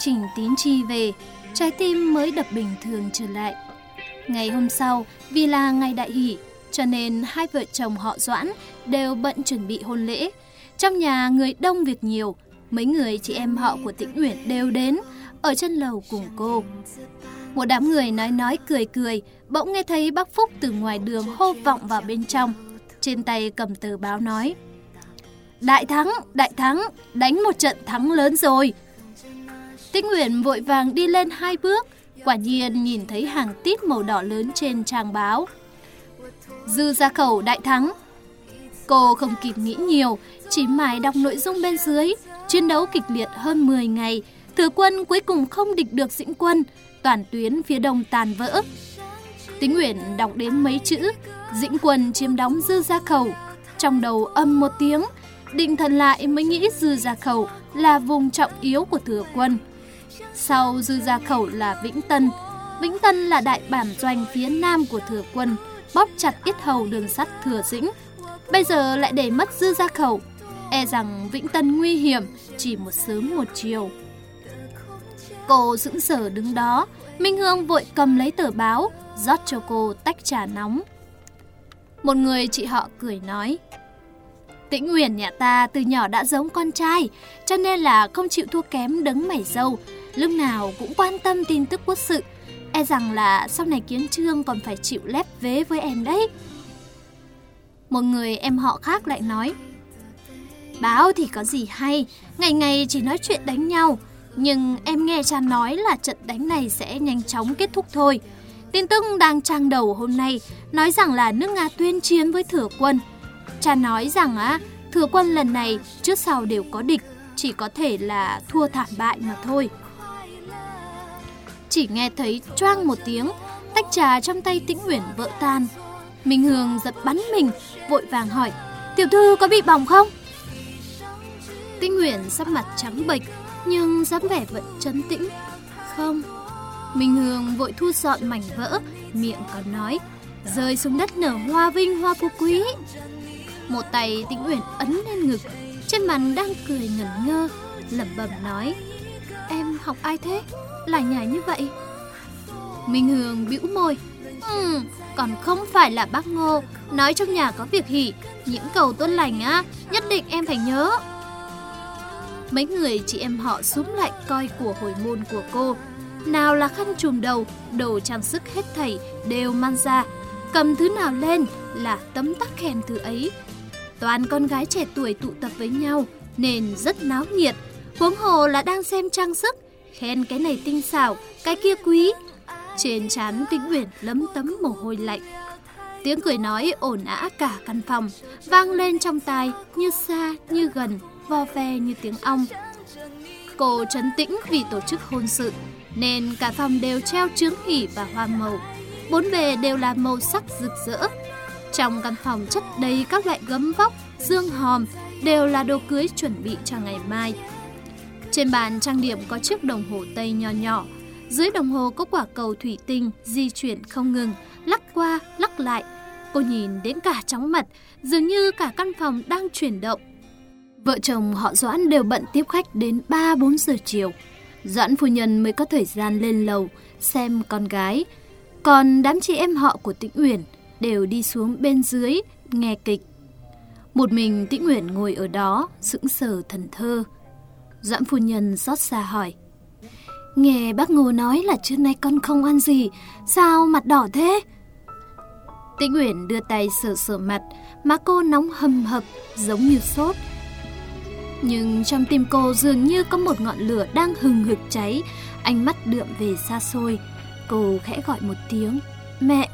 Trình Tín Chi về, trái tim mới đập bình thường trở lại. Ngày hôm sau, vì là ngày đại hỷ, cho nên hai vợ chồng họ Doãn đều bận chuẩn bị hôn lễ. Trong nhà người đông việc nhiều, mấy người chị em họ của Tĩnh Uyển đều đến, ở chân lầu cùng cô. Một đám người nói nói cười cười, bỗng nghe thấy bác Phúc từ ngoài đường hô vọng vào bên trong. Trên tay cầm tờ báo nói. Đại thắng, đại thắng, đánh một trận thắng lớn rồi. Tĩnh Nguyễn vội vàng đi lên hai bước, quả nhiên nhìn thấy hàng tít màu đỏ lớn trên trang báo. Dư gia khẩu đại thắng. Cô không kịp nghĩ nhiều, chỉ mải đọc nội dung bên dưới, chiến đấu kịch liệt hơn 10 ngày, thừa quân cuối cùng không địch được dĩnh quân, toàn tuyến phía đông tàn vỡ. Tính Nguyễn đọc đến mấy chữ, dĩnh quân chiếm đóng dư gia khẩu. Trong đầu âm một tiếng, định thần lại mới nghĩ dư gia khẩu là vùng trọng yếu của thừa quân. Sau dư gia khẩu là Vĩnh Tân. Vĩnh Tân là đại bản doanh phía nam của thừa quân, bóp chặt yết hầu đường sắt thừa dĩnh. Bây giờ lại để mất dư gia khẩu, e rằng Vĩnh Tân nguy hiểm chỉ một sớm một chiều. Cô sững sờ đứng đó, Minh Hương vội cầm lấy tờ báo, rót cho cô tách trà nóng. Một người chị họ cười nói, Tĩnh Nguyễn nhà ta từ nhỏ đã giống con trai, cho nên là không chịu thua kém đấng mảy dâu, lúc nào cũng quan tâm tin tức quốc sự. E rằng là sau này kiến trương còn phải chịu lép vế với em đấy. Một người em họ khác lại nói, Báo thì có gì hay, ngày ngày chỉ nói chuyện đánh nhau, nhưng em nghe cha nói là trận đánh này sẽ nhanh chóng kết thúc thôi. Tin tức đang trang đầu hôm nay nói rằng là nước Nga tuyên chiến với thừa quân. Cha nói rằng á, thừa quân lần này trước sau đều có địch, chỉ có thể là thua thảm bại mà thôi. Chỉ nghe thấy choang một tiếng, tách trà trong tay Tĩnh Uyển vỡ tan. Minh Hương giật bắn mình, vội vàng hỏi, tiểu thư có bị bỏng không? Tĩnh Uyển sắc mặt trắng bệch, nhưng dáng vẻ vẫn trấn tĩnh. Không. Minh Hương vội thu dọn mảnh vỡ, miệng còn nói, rơi xuống đất nở hoa vinh hoa phú quý. Một tay Tĩnh Uyển ấn lên ngực, trên mặt đang cười ngẩn ngơ, lẩm bẩm nói, em học ai thế? Lại nhảy như vậy. Minh Hương bĩu môi, ừ, còn không phải là bác Ngô, nói trong nhà có việc hỉ, những cầu tốt lành á, nhất định em phải nhớ. Mấy người chị em họ súng lại coi của hồi môn của cô. Nào là khăn trùm đầu, đồ trang sức hết thảy đều mang ra. Cầm thứ nào lên là tấm tắc khen thứ ấy. Toàn con gái trẻ tuổi tụ tập với nhau nên rất náo nhiệt. Huống hồ là đang xem trang sức, khen cái này tinh xảo, cái kia quý. Trên trán Tĩnh Uyển lấm tấm mồ hôi lạnh. Tiếng cười nói ồn ã cả căn phòng, vang lên trong tai như xa như gần, vo ve như tiếng ong. Cô trấn tĩnh vì tổ chức hôn sự, nên cả phòng đều treo trướng hỉ và hoa màu. Bốn bề đều là màu sắc rực rỡ. Trong căn phòng chất đầy các loại gấm vóc, dương hòm, đều là đồ cưới chuẩn bị cho ngày mai. Trên bàn trang điểm có chiếc đồng hồ tây nhỏ nhỏ, dưới đồng hồ có quả cầu thủy tinh di chuyển không ngừng, lắc qua, lắc lại. Cô nhìn đến cả chóng mặt, dường như cả căn phòng đang chuyển động. Vợ chồng họ Doãn đều bận tiếp khách đến 3-4 giờ chiều. Doãn phu nhân mới có thời gian lên lầu xem con gái. Còn đám chị em họ của Tĩnh Uyển đều đi xuống bên dưới nghe kịch. Một mình Tĩnh Uyển ngồi ở đó sững sờ thần thơ. Doãn phu nhân xót xa hỏi. Nghe bác Ngô nói là trước nay con không ăn gì, sao mặt đỏ thế? Tĩnh Uyển đưa tay sờ sờ mặt, má cô nóng hầm hập giống như sốt. Nhưng trong tim cô dường như có một ngọn lửa đang hừng hực cháy, ánh mắt đượm về xa xôi. Cô khẽ gọi một tiếng, mẹ.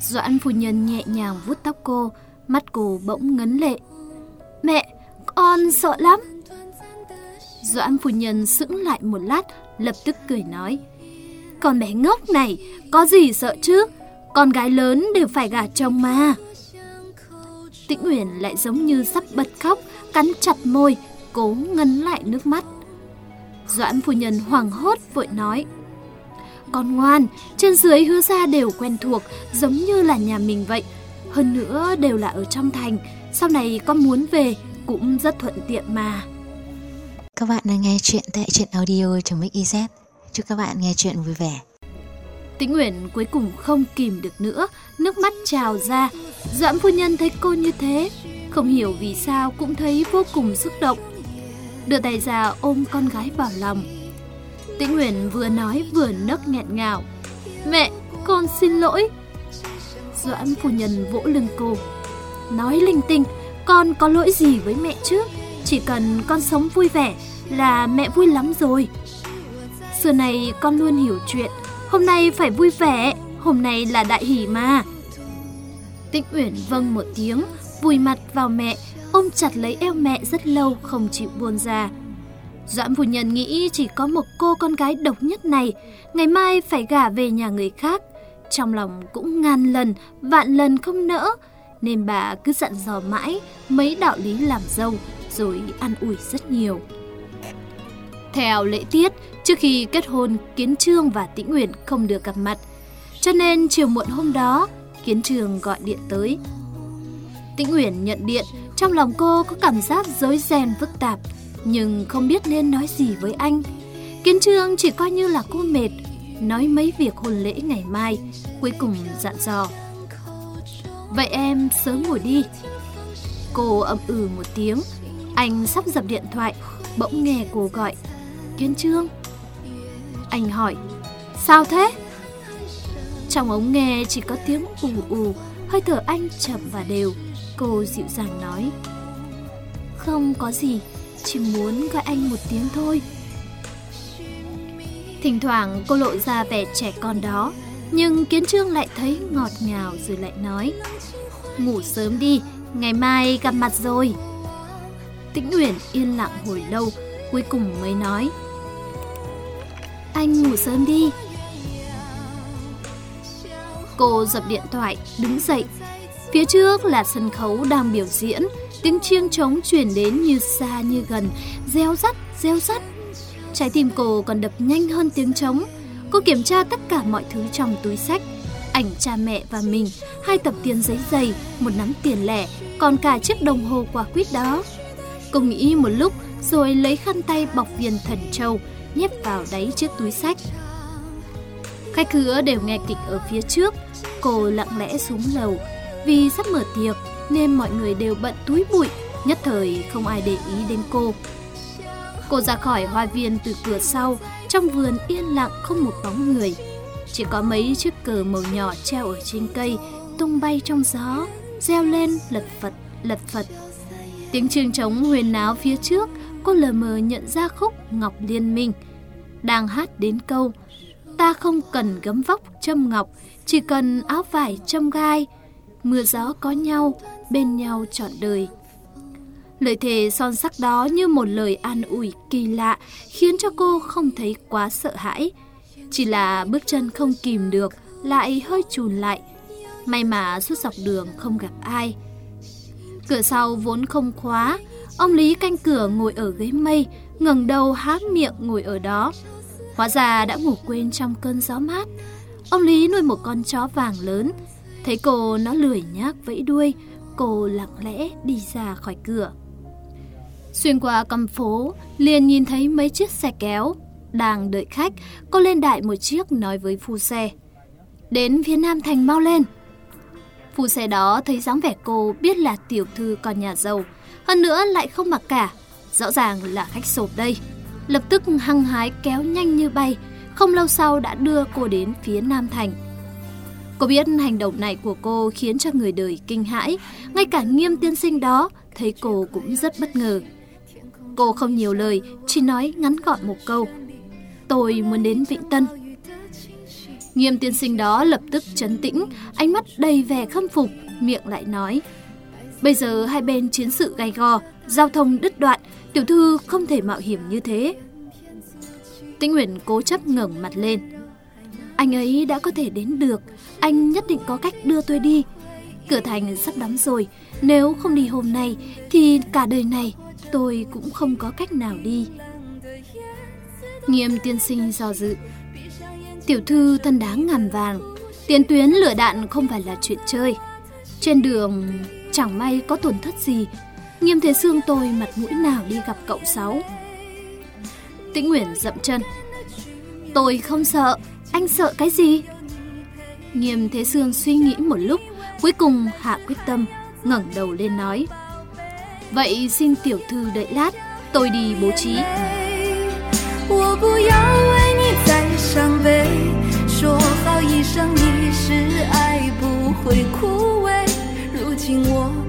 Doãn phu nhân nhẹ nhàng vuốt tóc cô, mắt cô bỗng ngấn lệ. Mẹ, con sợ lắm. Doãn phu nhân sững lại một lát, lập tức cười nói. Con bé ngốc này, có gì sợ chứ? Con gái lớn đều phải gả chồng mà. Tĩnh Uyển lại giống như sắp bật khóc, cắn chặt môi, cố ngân lại nước mắt. Doãn phu nhân hoảng hốt vội nói. Con ngoan, trên dưới hứa ra đều quen thuộc, giống như là nhà mình vậy. Hơn nữa đều là ở trong thành, sau này con muốn về cũng rất thuận tiện mà. Các bạn đang nghe chuyện tại truyện audio.mix.iz Chúc các bạn nghe chuyện vui vẻ. Tĩnh Nguyễn cuối cùng không kìm được nữa Nước mắt trào ra. Doãn phu nhân thấy cô như thế Không hiểu vì sao cũng thấy vô cùng xúc động. Đưa tay ra ôm con gái vào lòng. Tĩnh Nguyễn vừa nói vừa nấc nghẹn ngào. Mẹ, con xin lỗi. Doãn phu nhân vỗ lưng cô. Nói linh tinh Con có lỗi gì với mẹ chứ? Chỉ cần con sống vui vẻ Là mẹ vui lắm rồi. Xưa này con luôn hiểu chuyện, Hôm nay phải vui vẻ, Hôm nay là đại hỷ mà. Tích Uyển vâng một tiếng, Vùi mặt vào mẹ, Ôm chặt lấy eo mẹ rất lâu Không chịu buông ra. Doãn phu nhân nghĩ chỉ có một cô con gái độc nhất này, Ngày mai phải gả về nhà người khác. Trong lòng cũng ngàn lần, Vạn lần không nỡ, Nên bà cứ dặn dò mãi Mấy đạo lý làm dâu. Rồi ăn ủi rất nhiều theo lễ tiết, trước khi kết hôn, Kiến Trương và Tĩnh Nguyệt không được gặp mặt. Cho nên chiều muộn hôm đó, Kiến Trương gọi điện tới. Tĩnh Nguyệt nhận điện, trong lòng cô có cảm giác rối ren phức tạp, nhưng không biết nên nói gì với anh. Kiến Trương chỉ coi như là cô mệt, nói mấy việc hôn lễ ngày mai, cuối cùng dặn dò. Vậy em sớm ngủ đi. Cô ậm ừ một tiếng, anh sắp dập điện thoại, bỗng nghe cô gọi. Kiến Trương Anh hỏi Sao thế? Trong ống nghe chỉ có tiếng ù ù Hơi thở anh chậm và đều Cô dịu dàng nói Không có gì Chỉ muốn gọi anh một tiếng thôi Thỉnh thoảng cô lộ ra vẻ trẻ con đó Nhưng Kiến Trương lại thấy ngọt ngào rồi lại nói Ngủ sớm đi Ngày mai gặp mặt rồi Tĩnh Uyển yên lặng hồi lâu Cuối cùng mới nói anh ngủ sớm đi. Cô dập điện thoại, đứng dậy. Phía trước là sân khấu đang biểu diễn, tiếng chiêng trống truyền đến như xa như gần, reo rắt, reo rắt. Trái tim cô còn đập nhanh hơn tiếng trống. Cô kiểm tra tất cả mọi thứ trong túi sách. Ảnh cha mẹ và mình, hai tập tiền giấy dày, một nắm tiền lẻ, còn cả chiếc đồng hồ quả quýt đó. Cô nghĩ một lúc rồi lấy khăn tay bọc viên thần châu, nhét vào đáy chiếc túi sách. Khách khứa đều nghe kịch ở phía trước, cô lặng lẽ xuống lầu. Vì sắp mở tiệc nên mọi người đều bận túi bụi, nhất thời không ai để ý đến cô. Cô ra khỏi hoa viên từ cửa sau, trong vườn yên lặng không một bóng người. Chỉ có mấy chiếc cờ màu nhỏ treo ở trên cây, tung bay trong gió, reo lên lật phật, lật phật. Tiếng trường trống huyền náo phía trước cô lờ mờ nhận ra khúc Ngọc Liên Minh. Đang hát đến câu Ta không cần gấm vóc châm ngọc, chỉ cần áo vải châm gai. Mưa gió có nhau, bên nhau trọn đời. Lời thề son sắc đó như một lời an ủi kỳ lạ, khiến cho cô không thấy quá sợ hãi. Chỉ là bước chân không kìm được, lại hơi chùn lại. May mà suốt dọc đường không gặp ai. Cửa sau vốn không khóa, Ông Lý canh cửa ngồi ở ghế mây, ngẩng đầu há miệng ngồi ở đó. Hóa ra đã ngủ quên trong cơn gió mát. Ông Lý nuôi một con chó vàng lớn. Thấy cô nó lười nhác vẫy đuôi, cô lặng lẽ đi ra khỏi cửa. Xuyên qua con phố, liền nhìn thấy mấy chiếc xe kéo. Đang đợi khách, cô lên đại một chiếc nói với phu xe. Đến phía Nam Thành mau lên. Phu xe đó thấy dáng vẻ cô biết là tiểu thư con nhà giàu, hơn nữa lại không mặc cả. Rõ ràng là khách sộp đây. Lập tức hăng hái kéo nhanh như bay, không lâu sau đã đưa cô đến phía Nam Thành. Cô biết hành động này của cô khiến cho người đời kinh hãi, ngay cả nghiêm tiên sinh đó thấy cô cũng rất bất ngờ. Cô không nhiều lời, chỉ nói ngắn gọn một câu. Tôi muốn đến Vịnh Tân. Nghiêm tiên sinh đó lập tức chấn tĩnh, ánh mắt đầy vẻ khâm phục, miệng lại nói. Bây giờ hai bên chiến sự gay go, giao thông đứt đoạn, tiểu thư không thể mạo hiểm như thế. Tĩnh Nguyễn cố chấp ngẩng mặt lên. Anh ấy đã có thể đến được, anh nhất định có cách đưa tôi đi. Cửa thành sắp đóng rồi, nếu không đi hôm nay thì cả đời này tôi cũng không có cách nào đi. Nghiêm tiên sinh do dự. Tiểu thư thân đáng ngàn vàng, tiền tuyến lửa đạn không phải là chuyện chơi. Trên đường Chẳng may có tổn thất gì Nghiêm Thế Sương tôi mặt mũi nào đi gặp cậu Sáu Tĩnh Nguyễn dậm chân. Tôi không sợ, anh sợ cái gì? Nghiêm Thế Sương suy nghĩ một lúc, cuối cùng hạ quyết tâm, ngẩng đầu lên nói. Vậy xin tiểu thư đợi lát, tôi đi bố trí. 我不要 伤悲说好一生一世爱不会枯萎如今我